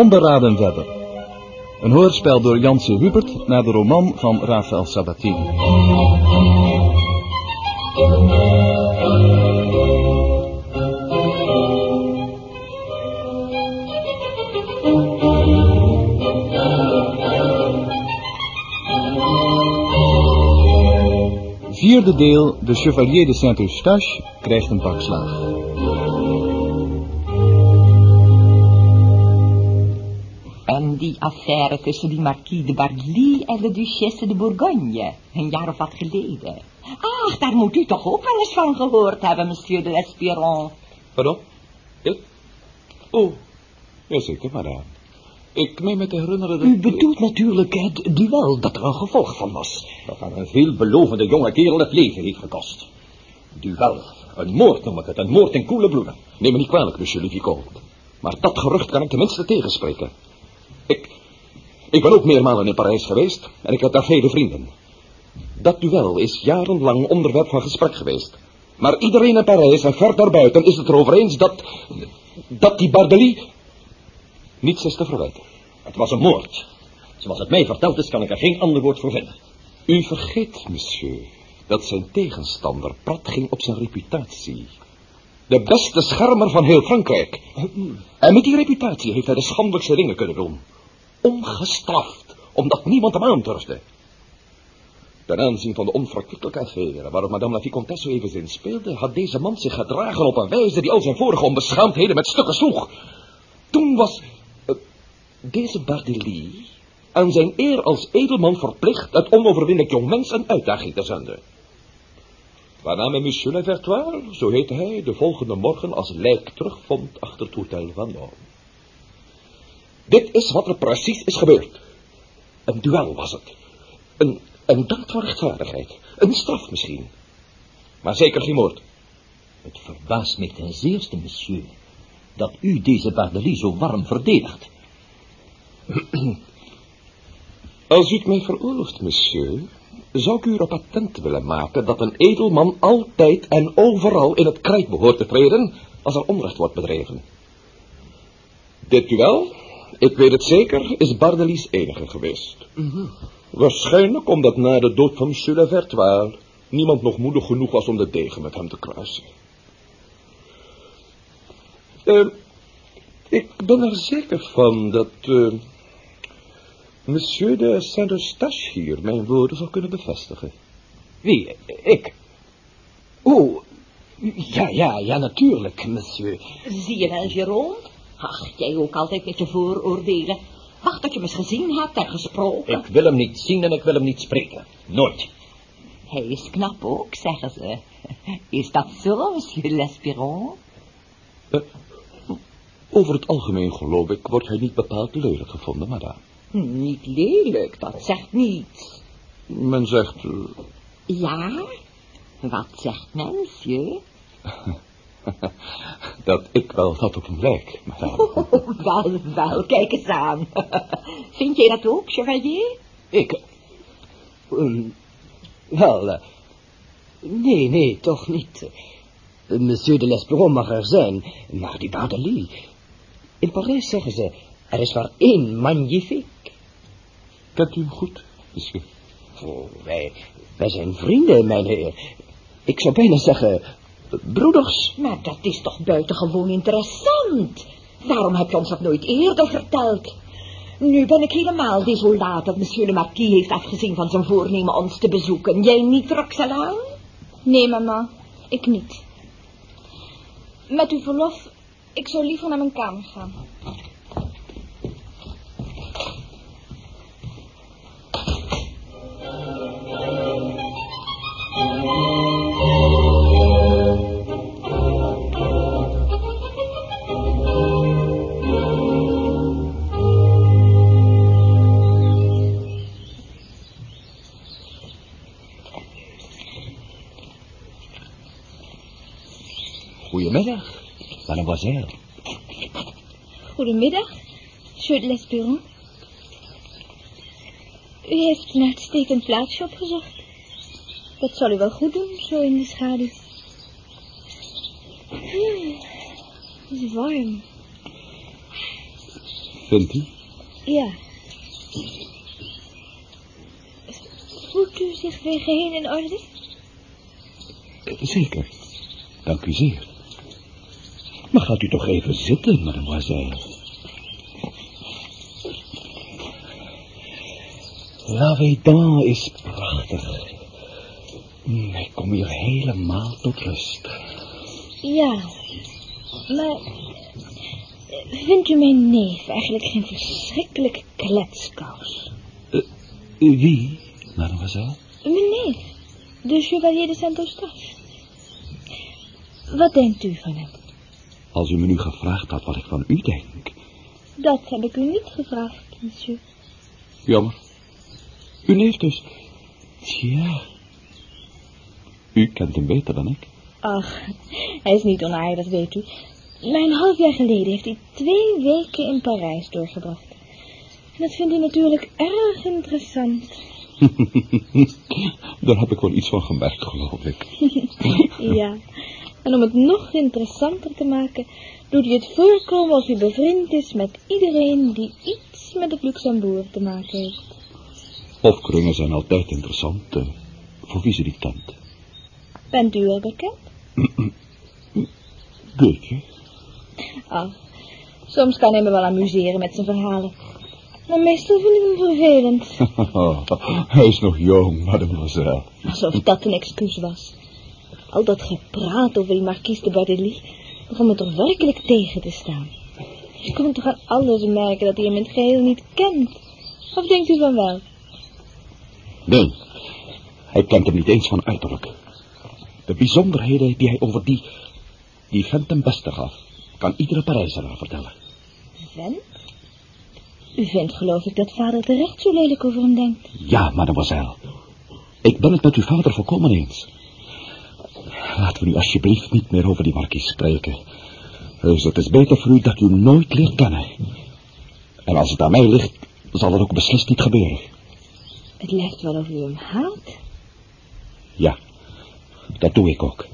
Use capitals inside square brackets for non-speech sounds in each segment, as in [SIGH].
De Onberaden Webber. Een hoorspel door Janse Hubert naar de roman van Rafael Sabatini. Vierde deel, de Chevalier de Saint-Eustache krijgt een pak slaag. Die affaire tussen die marquis de Bargly en de duchesse de Bourgogne, een jaar of wat geleden. Ach, daar moet u toch ook wel eens van gehoord hebben, monsieur de l'Espéron. Pardon? Ik? Oh, jazeker, madame. Ik meen me te herinneren dat... U bedoelt natuurlijk het duel dat er een gevolg van was. Dat aan een veelbelovende jonge kerel het leven heeft gekost. Duel. Een moord noem ik het. Een moord in koele bloeden. Neem me niet kwalijk, monsieur Levico. Maar dat gerucht kan ik tenminste tegenspreken. Ik... Ik ben ook meermalen in Parijs geweest en ik heb daar vele vrienden. Dat duel is jarenlang onderwerp van gesprek geweest. Maar iedereen in Parijs en ver daarbuiten is het erover eens dat... dat die Bardely niets is te verwijten. Het was een moord. Zoals het mij verteld is, kan ik er geen ander woord voor vinden. U vergeet, monsieur, dat zijn tegenstander prat ging op zijn reputatie. De beste schermer van heel Frankrijk. En met die reputatie heeft hij de schandelijkste dingen kunnen doen. Ongestraft, omdat niemand hem aandurfde. Ten aanzien van de onverkwikkelijke affaire waarop madame la vicomtesse even zin speelde, had deze man zich gedragen op een wijze die al zijn vorige onbeschaamdheden met stukken sloeg. Toen was uh, deze Bardely aan zijn eer als edelman verplicht het onoverwinnelijk jongmens een uitdaging te zenden. Waarna men monsieur Le Vertois, zo heette hij, de volgende morgen als lijk terugvond achter het hotel van Noorn. Dit is wat er precies is gebeurd. Een duel was het. Een, een daad van rechtvaardigheid. Een straf misschien. Maar zeker geen moord. Het verbaast mij ten zeerste, monsieur, dat u deze Bardely zo warm verdedigt. [CLEARS THROAT] Als u het mij veroorlooft, monsieur, zou ik u erop attent willen maken dat een edelman altijd en overal in het krijt behoort te treden als er onrecht wordt bedreven. Dit duel, ik weet het zeker, is Bardely's enige geweest. Waarschijnlijk omdat na de dood van Monsieur Le Vertois niemand nog moedig genoeg was om de degen met hem te kruisen. Uh, ik ben er zeker van dat uh, Monsieur de Saint-Eustache hier mijn woorden zal kunnen bevestigen. Wie? Ik? Oh, ja, ja, ja, natuurlijk, monsieur. Zie je wel, Jérôme? Ach, jij ook altijd met je vooroordelen. Wacht tot je hem eens gezien hebt en gesproken. Ik wil hem niet zien en ik wil hem niet spreken. Nooit. Hij is knap ook, zeggen ze. Is dat zo, monsieur L'Espéron? Uh, over het algemeen, geloof ik, wordt hij niet bepaald lelijk gevonden, madame. Niet lelijk, dat zegt niets. Men zegt... Uh... Ja? Wat zegt men, monsieur? [LAUGHS] [LAUGHS] dat ik wel wat op hem lijk, madame. [LAUGHS] Oh, wel, wel, kijk eens aan. [LAUGHS] Vind jij dat ook, chevalier? Ik? Um, wel, uh, nee, nee, toch niet. Monsieur de L'Esperon mag er zijn, maar die Bardely... In Parijs zeggen ze, er is maar één magnifiek. Kent u hem goed, monsieur? Oh, wij, wij zijn vrienden, mijn heer. Ik zou bijna zeggen, broeders. Maar dat is toch buitengewoon interessant. Waarom heb je ons dat nooit eerder verteld? Nu ben ik helemaal desolaat dat monsieur le marquis heeft afgezien van zijn voornemen ons te bezoeken. Jij niet, Roxelaan? Nee, mama, ik niet. Met uw verlof, ik zou liever naar mijn kamer gaan. Goedemiddag, mademoiselle. Goedemiddag, de l'Espéron. U heeft een uitstekend plaatsje opgezocht. Dat zal u wel goed doen, zo in de schaduw. Hmm, het is warm. Vindt u? Ja. Voelt u zich weer geheel in orde? Zeker. Dank u zeer. Gaat u toch even zitten, mademoiselle. La Védan is prachtig. Ik kom hier helemaal tot rust. Ja. Maar... eh, Vindt u mijn neef eigenlijk geen verschrikkelijke kletskous? Wie, mademoiselle? Mijn neef. De Chevalier de Saint-Eustache. Wat denkt u van hem? Als u me nu gevraagd had wat ik van u denk. Dat heb ik u niet gevraagd, monsieur. Jammer. Uw neef dus. Tja. U kent hem beter dan ik. Ach, hij is niet onaardig, weet u. Maar een half jaar geleden heeft hij twee weken in Parijs doorgebracht. En dat vindt u natuurlijk erg interessant. [LAUGHS] Daar heb ik wel iets van gemerkt, geloof ik. [LAUGHS] Ja. En om het nog interessanter te maken, doet hij het voorkomen of hij bevriend is met iedereen die iets met het Luxembourg te maken heeft. Hofkringen zijn altijd interessant, eh, voor wie ze niet kent. Bent u wel bekend? [CLEARS THROAT] Beetje. Ah, soms kan hij me wel amuseren met zijn verhalen. Maar meestal vind ik hem vervelend. [LAUGHS] Hij is nog jong, mademoiselle. Alsof dat een excuus was. Al dat gepraat over die marquise de Bardely begon me toch werkelijk tegen te staan. Je kon toch aan alles merken dat hij hem in het geheel niet kent. Of denkt u van wel? Nee, hij kent hem niet eens van uiterlijk. De bijzonderheden die hij over die, die vent ten beste gaf, kan iedere Parijzenaar vertellen. Vent? U vindt geloof ik dat vader terecht zo lelijk over hem denkt. Ja, mademoiselle. Ik ben het met uw vader volkomen eens. Laten we nu alsjeblieft niet meer over die markies spreken. Dus het is beter voor u dat u hem nooit leert kennen. En als het aan mij ligt, zal dat ook beslist niet gebeuren. Het lijkt wel of u hem haat. Ja, dat doe ik ook.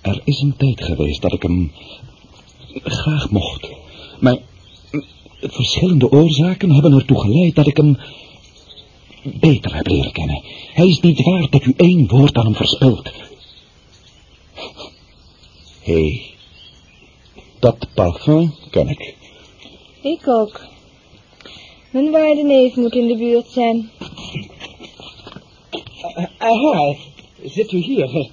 Er is een tijd geweest dat ik hem graag mocht. Maar verschillende oorzaken hebben ertoe geleid dat ik hem beter heb leren kennen. Hij is niet waard dat u één woord aan hem verspilt. Hé, hey, dat parfum ken ik. Ik ook. Mijn waarde neef moet in de buurt zijn. Aha, zit u hier.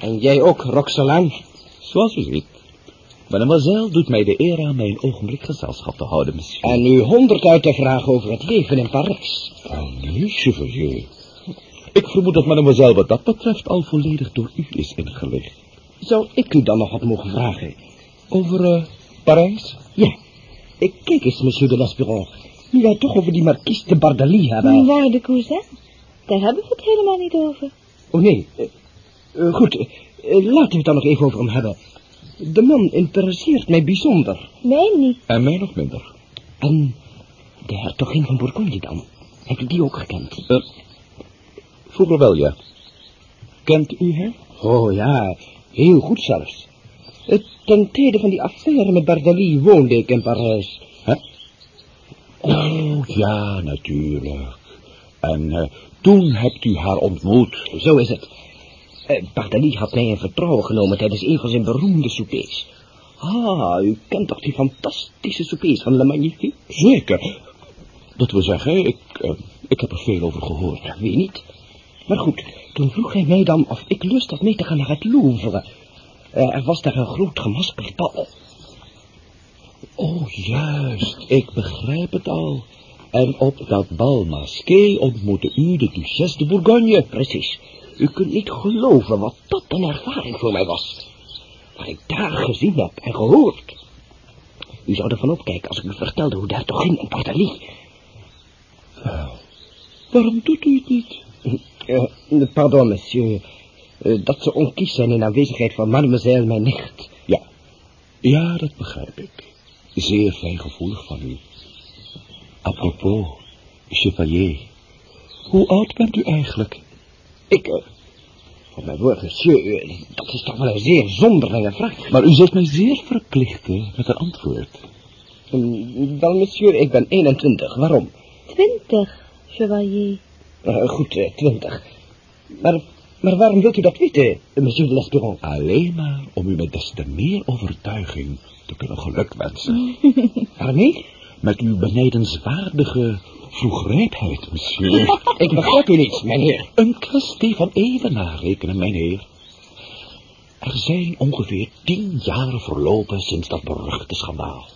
En jij ook, Roxelane? Zoals u ziet. Mademoiselle doet mij de eer aan mij een ogenblik gezelschap te houden, monsieur. En u honderd uit te vragen over het leven in Parijs. Oh, nee, chevalier. Ik vermoed dat mademoiselle wat dat betreft al volledig door u is ingelicht. Zou ik u dan nog wat mogen vragen? Over eh, Parijs? Ja. Ik kijk eens, monsieur de Lesperon. Nu wij toch over die marquise de Bardely hebben. Mijn waarde cousin, daar hebben we het helemaal niet over. Oh nee. Eh, eh, goed, laten we het dan nog even over hem hebben. De man interesseert mij bijzonder. Mij niet. En mij nog minder. En de hertogin van Bourgogne dan? Heb je die ook gekend? Uh, vroeger wel, ja. Kent u haar? Oh ja, heel goed zelfs. Eh, Ten tijde van die affaire met Bardely woonde ik in Parijs. Hè? Oh, ja, natuurlijk. En uh, toen hebt u haar ontmoet. Zo is het. Uh, had mij in vertrouwen genomen tijdens een van zijn beroemde soupers. Ah, u kent toch die fantastische soupers van Le Magnifique? Zeker. Dat wil zeggen, ik, uh, ik heb er veel over gehoord. Ja, wie niet? Maar goed, toen vroeg hij mij dan of ik lust had mee te gaan naar het Louvre. Uh, er was daar een groot gemaskerd bal. Oh, juist. Ik begrijp het al. En op dat bal masqué ontmoette u de Duchesse de Bourgogne. Precies. U kunt niet geloven wat dat een ervaring voor mij was. Wat ik daar gezien heb en gehoord. U zou ervan opkijken als ik u vertelde hoe de hertogin en Bardely... Uh, waarom doet u het niet? Uh, pardon, monsieur. Uh, dat ze onkies zijn in aanwezigheid van mademoiselle mijn nicht. Ja, ja, dat begrijp ik. Zeer fijngevoelig van u. Apropos, chevalier. Hoe oud bent u eigenlijk? Ik, uh, op mijn woord, monsieur, dat is toch wel een zeer zonderlinge vraag. Maar u zult mij zeer verplichten met een antwoord. Hm, Wel, monsieur, ik ben 21. Waarom? Twintig, chevalier. Eh, goed, eh, 20. Maar, maar waarom wilt u dat weten, monsieur de Lesperon? Alleen maar om u met des te meer overtuiging te kunnen gelukwensen. [LAUGHS] Waarmee? Met uw benijdenswaardige vroegrijpheid, monsieur. [LAUGHS] Ik begrijp u niet, mijn heer. Een kwestie van even narekenen, mijn heer. Er zijn ongeveer tien jaar verlopen sinds dat beruchte schandaal.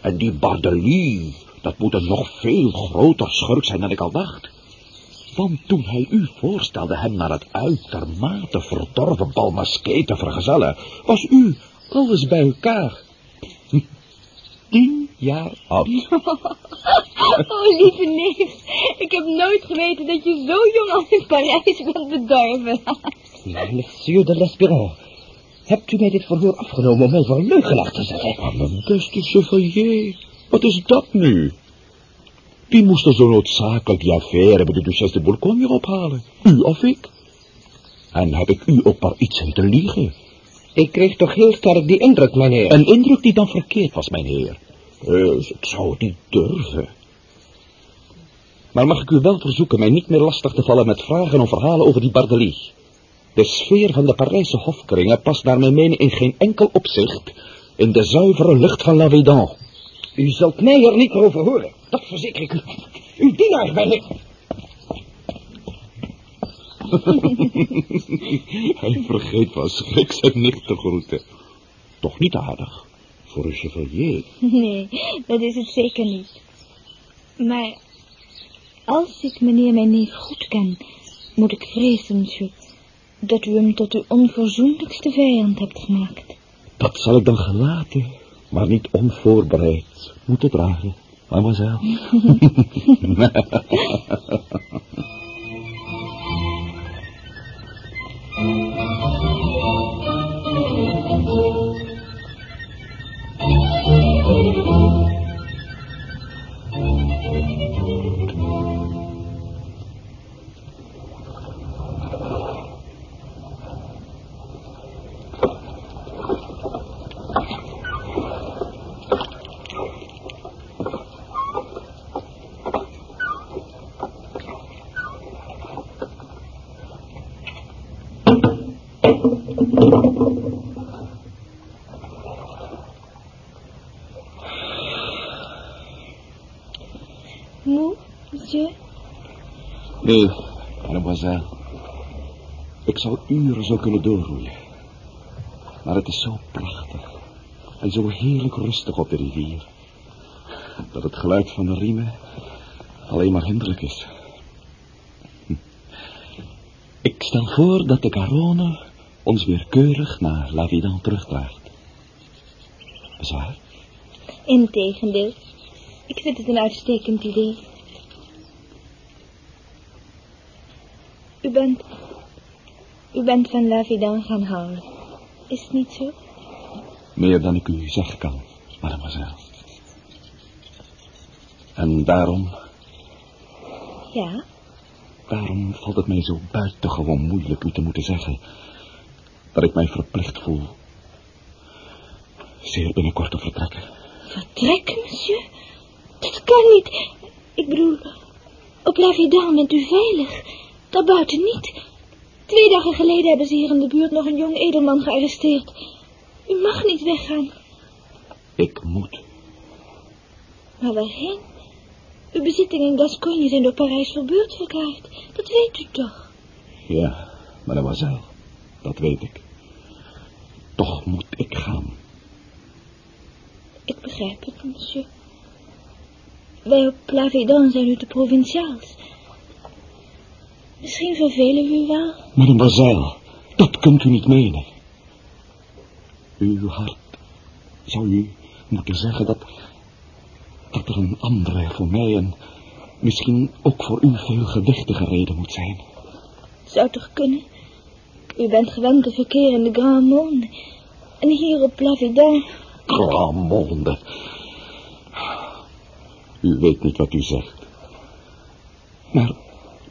En die Bardelie, dat moet een nog veel groter schurk zijn dan ik al dacht. Want toen hij u voorstelde hem naar het uitermate verdorven Balmasquet te vergezellen, was u alles bij elkaar. Tien jaar oud. [LAUGHS] Oh, lieve neef. Ik heb nooit geweten dat je zo jong al in Parijs bent bedorven. Monsieur de Lesperon, hebt u mij dit verhoor afgenomen om mij voor een leugenaar te zetten? Maar mijn beste chevalier, wat is dat nu? Wie moest er zo noodzakelijk die affaire bij de Duchesse de Bourgogne ophalen? U of ik? En heb ik u ook maar iets in te liegen? Ik kreeg toch heel sterk die indruk, mijn heer. Een indruk die dan verkeerd was, mijn heer. Dus ik zou het niet durven. Maar mag ik u wel verzoeken mij niet meer lastig te vallen met vragen of verhalen over die Bardelie? De sfeer van de Parijse hofkringen past naar mijn mening in geen enkel opzicht in de zuivere lucht van La Védan. U zult mij er niet meer over horen. Dat verzeker ik u. Uw dienaar ben ik. [LAUGHS] Hij vergeet van schrik zijn nicht te groeten. Toch niet aardig voor een chevalier. [LAUGHS] Nee, dat is het zeker niet. Maar als ik meneer mijn neef goed ken, moet ik vrezen, monsieur, dat u hem tot uw onverzoenlijkste vijand hebt gemaakt. Dat zal ik dan gelaten, maar niet onvoorbereid moeten dragen, mademoiselle. [LAUGHS] Nee, mademoiselle. Ik zou uren zo kunnen doorroeien. Maar het is zo prachtig. En zo heerlijk rustig op de rivier. Dat het geluid van de riemen alleen maar hinderlijk is. Hm. Ik stel voor dat de Carone ons weer keurig naar La Vidan terugdraagt. Bezwaar? Integendeel. Ik vind het een uitstekend idee. U bent... U bent van La Vidan gaan houden. Is het niet zo? Meer dan ik u zeggen kan, mademoiselle. En daarom, Ja. daarom valt het mij zo buitengewoon moeilijk u te moeten zeggen dat ik mij verplicht voel zeer binnenkort te vertrekken. Vertrekken, monsieur? Dat kan niet. Ik bedoel, op La Vidan bent u veilig. Daarbuiten niet. Twee dagen geleden hebben ze hier in de buurt nog een jong edelman gearresteerd. U mag niet weggaan. Ik moet. Maar waarheen? Uw bezittingen in Gascogne zijn door Parijs verbeurd verklaard. Dat weet u toch? Ja, mademoiselle, dat weet ik. Toch moet ik gaan. Ik begrijp het, monsieur. Wij op La Védan zijn u te provinciaals. Misschien vervelen we u wel. Mademoiselle, dat kunt u niet menen. Uw hart zou u moeten zeggen dat, dat er een andere voor mij en misschien ook voor u veel gewichtige reden moet zijn. Zou toch kunnen? U bent gewend te verkeren in de Grand Monde. En hier op La Védan... Grand monde. U weet niet wat u zegt. Maar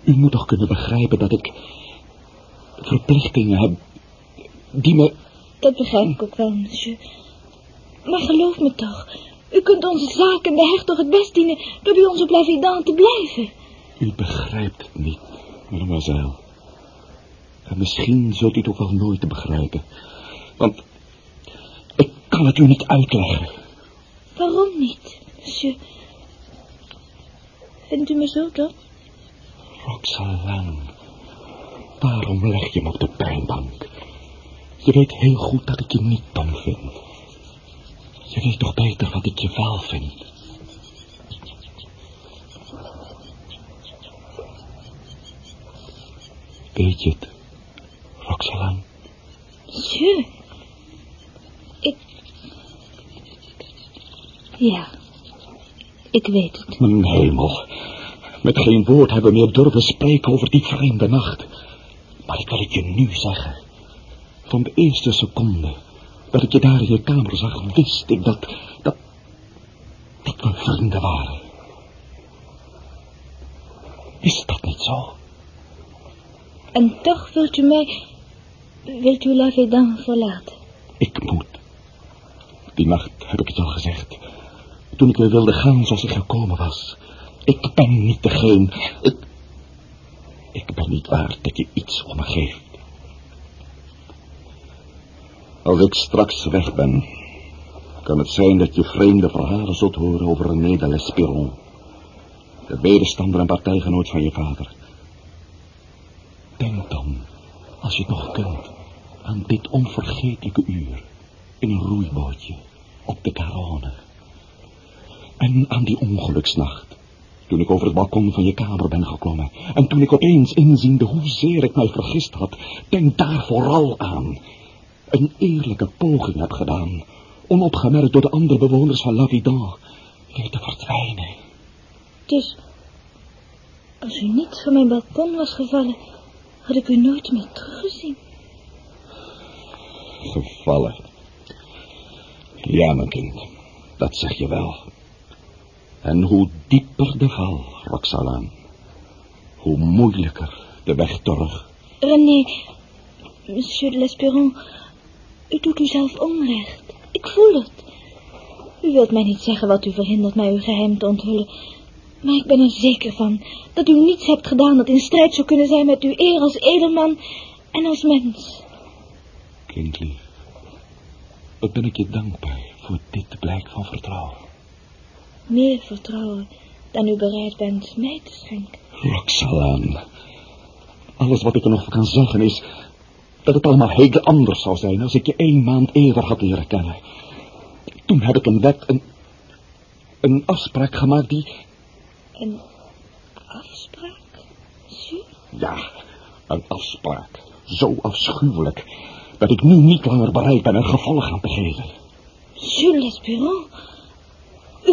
u moet toch kunnen begrijpen dat ik verplichtingen heb die me... Dat begrijp ik ook wel, monsieur. Maar geloof me toch. U kunt onze zaak en de hertog het best dienen door bij La Vidante te blijven. U begrijpt het niet, mademoiselle. En misschien zult u het ook wel nooit begrijpen. Want ik kan het u niet uitleggen. Waarom niet, monsieur? Vindt u me zo dom? Roxalane, waarom leg je me op de pijnbank? Je weet heel goed dat ik je niet dom vind. Je weet toch beter wat ik je wel vind. Weet je het, Roxalane? Monsieur, ik... Ja, ik weet het. Mijn hemel. Met geen woord hebben we meer durven spreken over die vreemde nacht. Maar ik wil het je nu zeggen. Van de eerste seconde dat ik je daar in je kamer zag, wist ik dat, dat, dat we vrienden waren. Is dat niet zo? En toch wilt u mij... Wilt u La Védan verlaten? Ik moet. Die nacht heb ik het al gezegd. Toen ik weer wilde gaan zoals ik gekomen was. Ik ben niet degene. Ik, ik ben niet waard dat je iets om me geeft. Als ik straks weg ben, kan het zijn dat je vreemde verhalen zult horen over René de Lespiron. De medestander en partijgenoot van je vader. Denk dan, als je het nog kunt, aan dit onvergetelijke uur. In een roeibootje, op de Garonne. En aan die ongeluksnacht, toen ik over het balkon van je kamer ben geklommen. En toen ik opeens inziende hoezeer ik mij vergist had. Denk daar vooral aan. Een eerlijke poging heb gedaan. Onopgemerkt door de andere bewoners van La Vidan. Weer te verdwijnen. Dus, als u niet van mijn balkon was gevallen, had ik u nooit meer teruggezien. Gevallen. Ja, mijn kind. Dat zeg je wel. En hoe dieper de val, Roxalane, hoe moeilijker de weg terug. René, monsieur de l'Esperon, u doet uzelf onrecht. Ik voel het. U wilt mij niet zeggen wat u verhindert mij uw geheim te onthullen. Maar ik ben er zeker van dat u niets hebt gedaan dat in strijd zou kunnen zijn met uw eer als edelman en als mens. Kindlief, wat ben ik je dankbaar voor dit blijk van vertrouwen. Meer vertrouwen dan u bereid bent mij te schenken. Roxalane, alles wat ik er nog kan zeggen is dat het allemaal heel anders zou zijn als ik je één maand eerder had leren kennen. Toen heb ik een wet, een, een afspraak gemaakt die... Een afspraak, monsieur? Ja, een afspraak. Zo afschuwelijk dat ik nu niet langer bereid ben er gevolg aan te geven. Jules Lespiron, u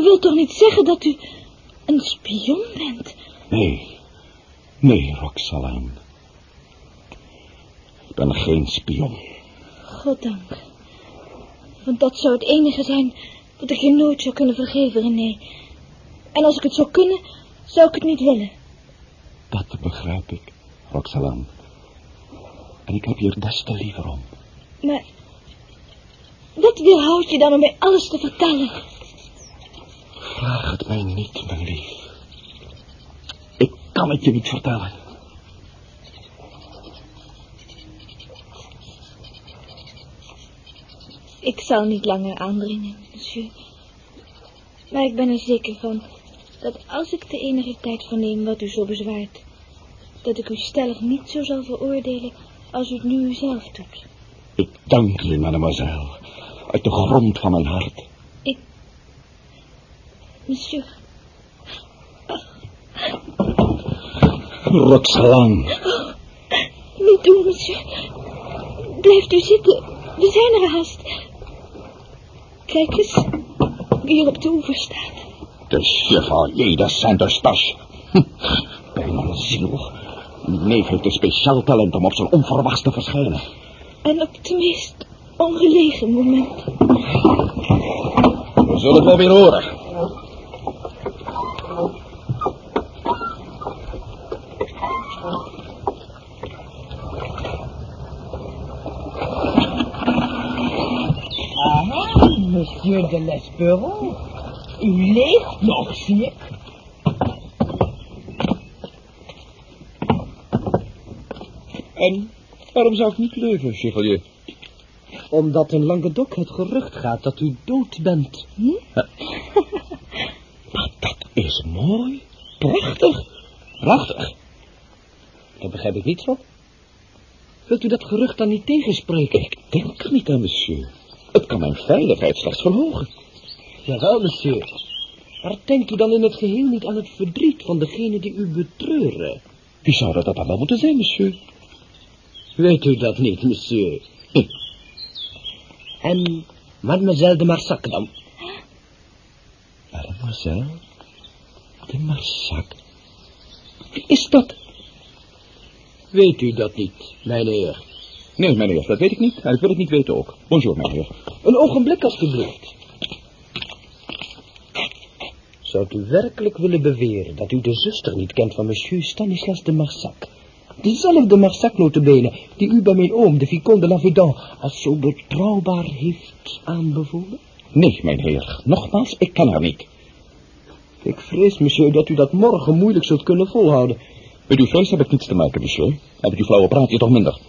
wilt toch niet zeggen dat u een spion bent? Nee, nee, Roxalane. Ik ben geen spion. Goddank. Want dat zou het enige zijn wat ik je nooit zou kunnen vergeven, René. En als ik het zou kunnen, zou ik het niet willen. Dat begrijp ik, Roxalane. En ik heb je er des te liever om. Maar wat weerhoudt je dan om mij alles te vertellen? Vraag het mij niet, mijn lief. Ik kan het je niet vertellen. Ik zal niet langer aandringen, monsieur. Maar ik ben er zeker van dat als ik de enige tijd verneem wat u zo bezwaart, dat ik u stellig niet zo zal veroordelen als u het nu zelf doet. Ik dank u, mademoiselle, uit de grond van mijn hart. Monsieur, Roxalane, niet doen, monsieur. Blijft u zitten. We zijn er haast. Kijk eens, wie er op de oever staat. de chevalier de Saint-Eustache. Hm, Bij mijn ziel. Uw neef heeft een speciaal talent om op zijn onverwachts te verschijnen. En op het meest ongelegen moment. We zullen het wel weer horen. Monsieur de l'Esperon. U leeft nog, zie ik. En waarom zou ik niet leven, chevalier? Omdat in Languedoc het gerucht gaat dat u dood bent. [LAUGHS] Dat is mooi. Prachtig. Prachtig. Daar begrijp ik niet van. Wilt u dat gerucht dan niet tegenspreken? Ik denk niet aan, monsieur. Het kan mijn veiligheid slechts verhogen. Jawel, monsieur. Maar denkt u dan in het geheel niet aan het verdriet van degene die u betreuren? Wie zou dat dan wel moeten zijn, monsieur? Weet u dat niet, monsieur? Nee. En mademoiselle de Marsac dan? Mademoiselle de Marsac. Wie is dat? Weet u dat niet, mijn heer? Nee, meneer, dat weet ik niet. En ik wil het niet weten ook. Bonjour, meneer. Een ogenblik, alstublieft. Zou u werkelijk willen beweren dat u de zuster niet kent van monsieur Stanislas de Marsac? Diezelfde Marsac notabene, die u bij mijn oom, de Vicomte de Lavedan, als zo betrouwbaar heeft aanbevolen? Nee, mijn heer. Nogmaals, ik ken haar niet. Ik vrees, monsieur, dat u dat morgen moeilijk zult kunnen volhouden. Met uw vrees heb ik niets te maken, monsieur. En met uw flauwe praat je toch minder.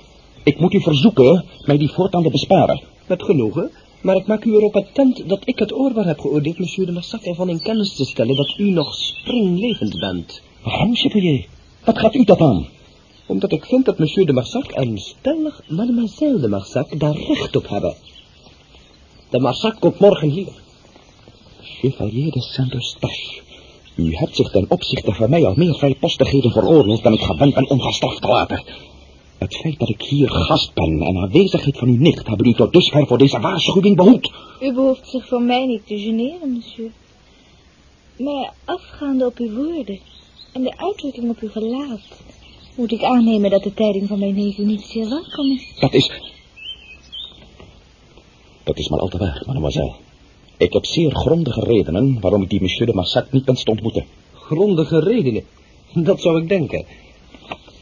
Ik moet u verzoeken mij die voortaan te besparen. Met genoegen, maar ik maak u erop attent dat ik het oorbaar heb geoordeeld monsieur de Marsac ervan in kennis te stellen dat u nog springlevend bent. Waarom, chevalier? Wat gaat u dat aan? Omdat ik vind dat monsieur de Marsac en stellig mademoiselle de Marsac daar recht op hebben. De Marsac komt morgen hier. Chevalier de Saint-Eustache. U hebt zich ten opzichte van mij al meer vrijpostigheden veroorloofd dan ik gewend ben ongestraft te laten. Het feit dat ik hier gast ben en aanwezigheid van uw nicht hebben u tot dusver voor deze waarschuwing behoed. U behoeft zich voor mij niet te generen, monsieur. Maar afgaande op uw woorden en de uitdrukking op uw gelaat, moet ik aannemen dat de tijding van mijn neef u niet zeer welkom is. Dat is... Dat is maar al te waar, mademoiselle. Ik heb zeer grondige redenen waarom ik die monsieur de Marsac niet wens te ontmoeten. Grondige redenen. Dat zou ik denken.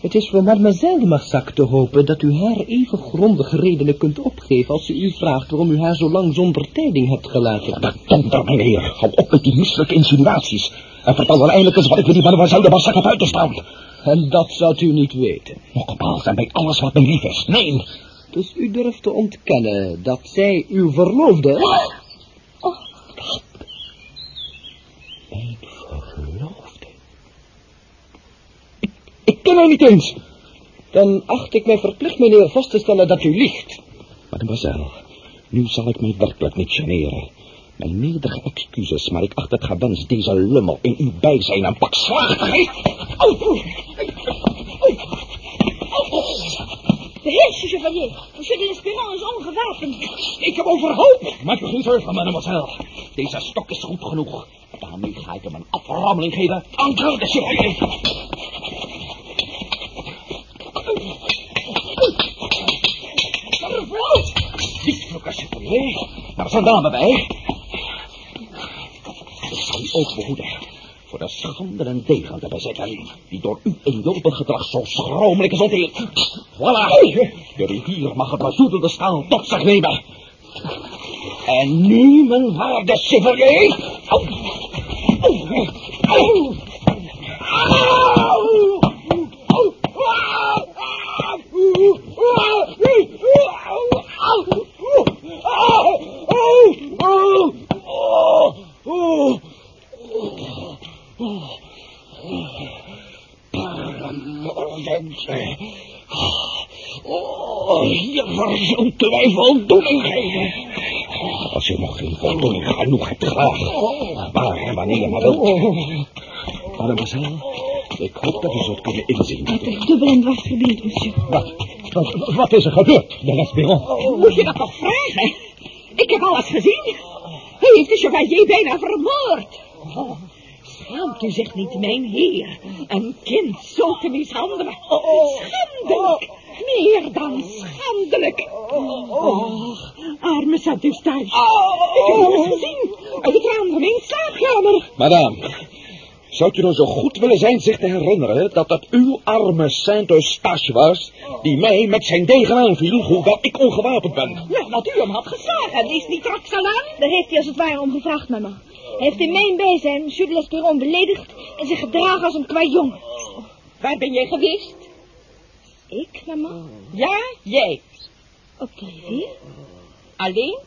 Het is voor mademoiselle de Marsac te hopen dat u haar even grondige redenen kunt opgeven als ze u vraagt waarom u haar zo lang zonder tijding hebt gelaten. Dat donder, meneer. Hou op met die misselijke insinuaties. En vertel dan eindelijk eens wat ik met die mademoiselle de Marsac heb uit te staan. En dat zou u niet weten. Nogmaals, en bij alles wat mij lief is. Nee. Dus u durft te ontkennen dat zij uw verloofde... Mijn verloofde. Ik, ken haar niet eens. Dan acht ik mij verplicht, meneer, vast te stellen dat u liegt. Mademoiselle, nu zal ik mij werkelijk niet generen. Mijn nederige excuses, maar ik acht het gewenst deze lummel in uw bijzijn een pak slaag te geven. Au, au. Je, chevalier. Monsieur de L'Espérance is ongewapend. Ik heb overhoop. Maak u geen zorgen, mademoiselle. Deze stok is goed genoeg. Daarmee ga ik hem een aframmeling geven. Anker de chevalier. Niet vloeken, chevalier. Daar is een dame bij. Ik zal u ook behoeden voor de schande en degen te bezitten, die door uw eenlopig gedrag zo schromelijk is onteerd. Voilà, de rivier mag het bezoedelde staal tot zich nemen. En nu, mijn waarde chevalier. Au. Au. Au. Au. Oh, je verzoekt mij voldoening geven. Als je nog geen voldoening genoeg hebt, graag. Waar en wanneer je maar wilt. Mademoiselle, ik hoop dat u zult kunnen inzien. Met de dubbel en dwars monsieur. Wat, wat, wat is er gebeurd, de Lesbiron? Moet je dat toch vragen? Ik heb alles gezien. Hij heeft de chevalier bijna vermoord. Oh, schaamt u zich niet, mijn heer, een kind zo te mishandelen? Schandelijk, meer dan schandelijk. Oh, arme Saint-Eustache. Ik heb alles gezien, uit het raam van mijn slaapkamer. Madame, zou u nou zo goed willen zijn zich te herinneren dat het uw arme Saint-Eustache was die mij met zijn degen aanviel, hoewel ik ongewapend ben? Ja, dat u hem had geslagen, is niet Roxalane? Daar heeft hij als het ware om gevraagd, mama. Hij heeft in mijn bijzijn de Lesperon beledigd en zich gedragen als een kwajongen. Waar ben jij geweest? Ik, mama? Ja, jij. Op de rivier? Alleen?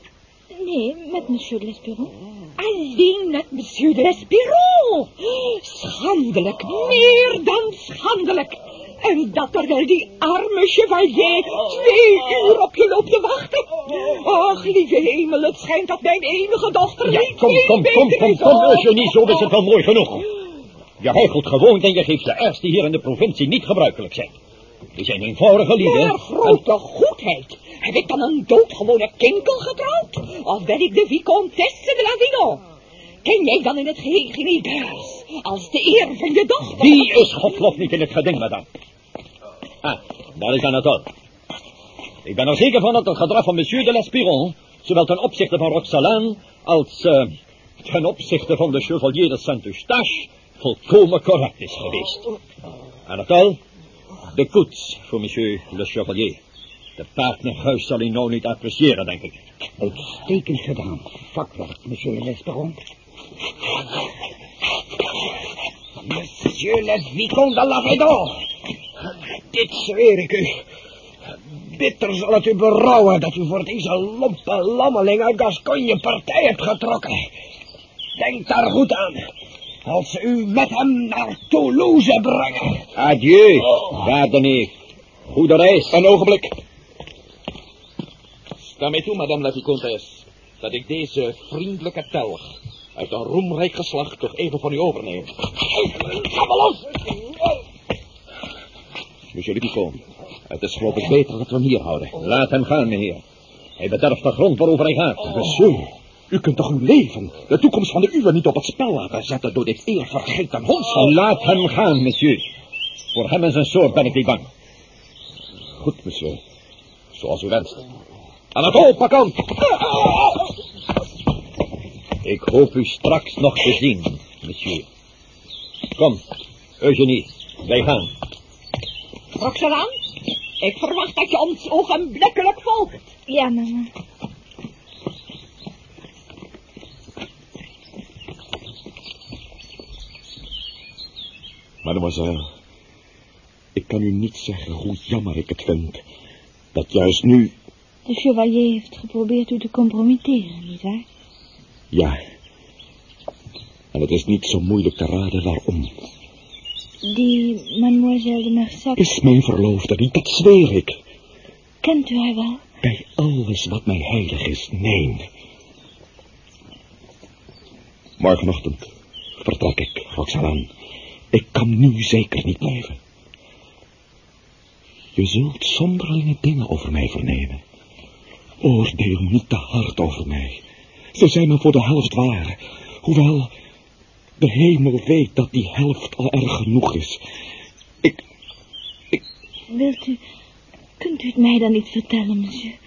Nee, met monsieur de Lesperon. Alleen met monsieur de Lespiron. Schandelijk, meer dan schandelijk. En dat terwijl die arme chevalier twee uur op je loopt te wachten. Ach, lieve hemel, het schijnt dat mijn enige dochter Ja, niet kom, kom, kom, kom, kom. Eugenie, zo is het wel mooi genoeg. Je heiligt gewoon en je geeft de ergste hier in de provincie niet gebruikelijk zijn. We zijn eenvoudige lieden. Maar grote goedheid. Heb ik dan een doodgewone kinkel getrouwd? Of ben ik de vicomtesse de Lavillon? Ken jij dan in het geheel geen als de eer van je dochter? Die is godlof niet in het geding, madame. Ah, daar is Anatole. Ik ben er zeker van dat het gedrag van monsieur de Lespiron, zowel ten opzichte van Roxalane als eh, ten opzichte van de chevalier de Saint-Eustache, volkomen correct is geweest. Anatole, de koets voor monsieur le chevalier. De paard naar huis zal hij nou niet appreciëren, denk ik. Uitstekend gedaan. Vakwerk, monsieur Lesperon. Monsieur le Vicomte de Lavedon. Dit zweer ik u. Bitter zal het u berouwen dat u voor deze lompe lammeling uit Gascogne partij hebt getrokken. Denk daar goed aan. Als ze u met hem naar Toulouse brengen. Adieu, waarde neef. Goede reis. Een ogenblik. Sta mij toe, madame la vicomtesse, dat ik deze vriendelijke telg uit een roemrijk geslacht toch even van u overneem. Ga maar los. Monsieur le Vicomte, het is geloof ik beter dat we hem hier houden. Laat hem gaan, meneer. Hij bederft de grond waarover hij gaat. Monsieur, u kunt toch uw leven, de toekomst van de uwe niet op het spel laten zetten door dit eervergeten hondsval? Laat hem gaan, monsieur. Voor hem en zijn soort ben ik niet bang. Goed, monsieur. Zoals u wenst. Aan het oog, pakant. Ik hoop u straks nog te zien, monsieur. Kom, Eugenie, wij gaan. Roxanne, ik verwacht dat je ons ogenblikkelijk volgt. Ja, mama. Mademoiselle, ik kan u niet zeggen hoe jammer ik het vind. Dat juist nu, De chevalier heeft geprobeerd u te compromitteren, nietwaar? ja. En het is niet zo moeilijk te raden waarom. Die mademoiselle de Marsac, Is mijn verloofde niet, dat zweer ik. kent u haar wel? Bij alles wat mij heilig is, nee. Morgenochtend vertrek ik, Roxanne. Ik kan nu zeker niet blijven. Je zult zonderlinge dingen over mij vernemen. Oordeel niet te hard over mij. Ze zijn me voor de helft waar. Hoewel de hemel weet dat die helft al erg genoeg is. Ik, Wilt u, kunt u het mij dan niet vertellen, monsieur?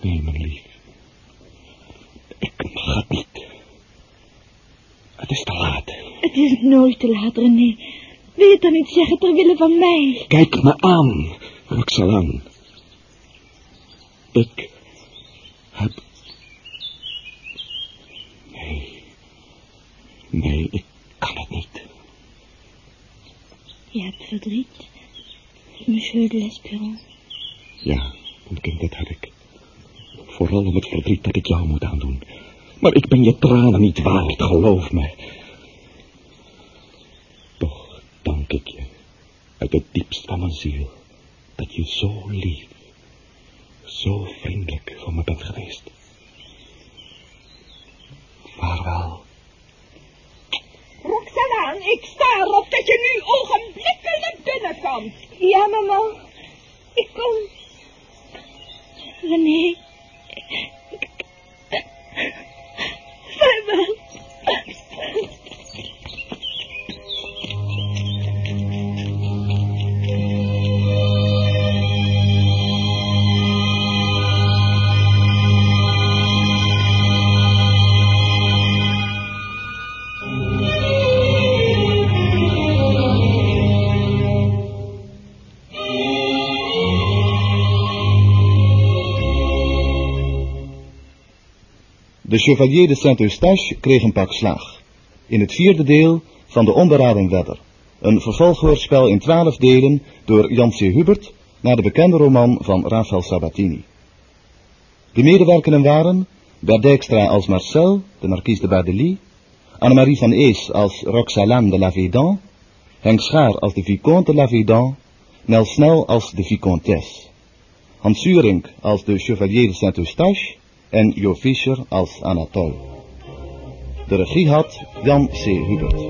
Nee, mijn lief. Ik mag het niet. Het is te laat. Het is nooit te laat, René. Wil je het dan niet zeggen ter wille van mij? Kijk me aan, Roxalane. Ik heb... Nee. Nee, ik kan het niet. Je hebt verdriet, monsieur de Lesperon. Ja, een kind, dat heb ik. Vooral om het verdriet dat ik jou moet aandoen. Maar ik ben je tranen niet waard, geloof me. Toch dank ik je, uit het diepst van mijn ziel, dat je zo lief, zo vriendelijk voor me bent geweest. Chevalier de Saint-Eustache kreeg een pak slaag. In het vierde deel van De Onberaden Wedder. Een vervolghoorspel in twaalf delen door Jan C. Hubert naar de bekende roman van Rafael Sabatini. De medewerkenden waren Bert Dijkstra als Marcel, de marquise de Bardely, Annemarie van Ees als Roxalane de la Védan, Henk Schaar als de Vicomte de la Védan, Nel Snel als de Vicomtesse, Hans Surink als de Chevalier de Saint-Eustache en Jo Fischer als Anatole. De regie had Jan C. Hubert.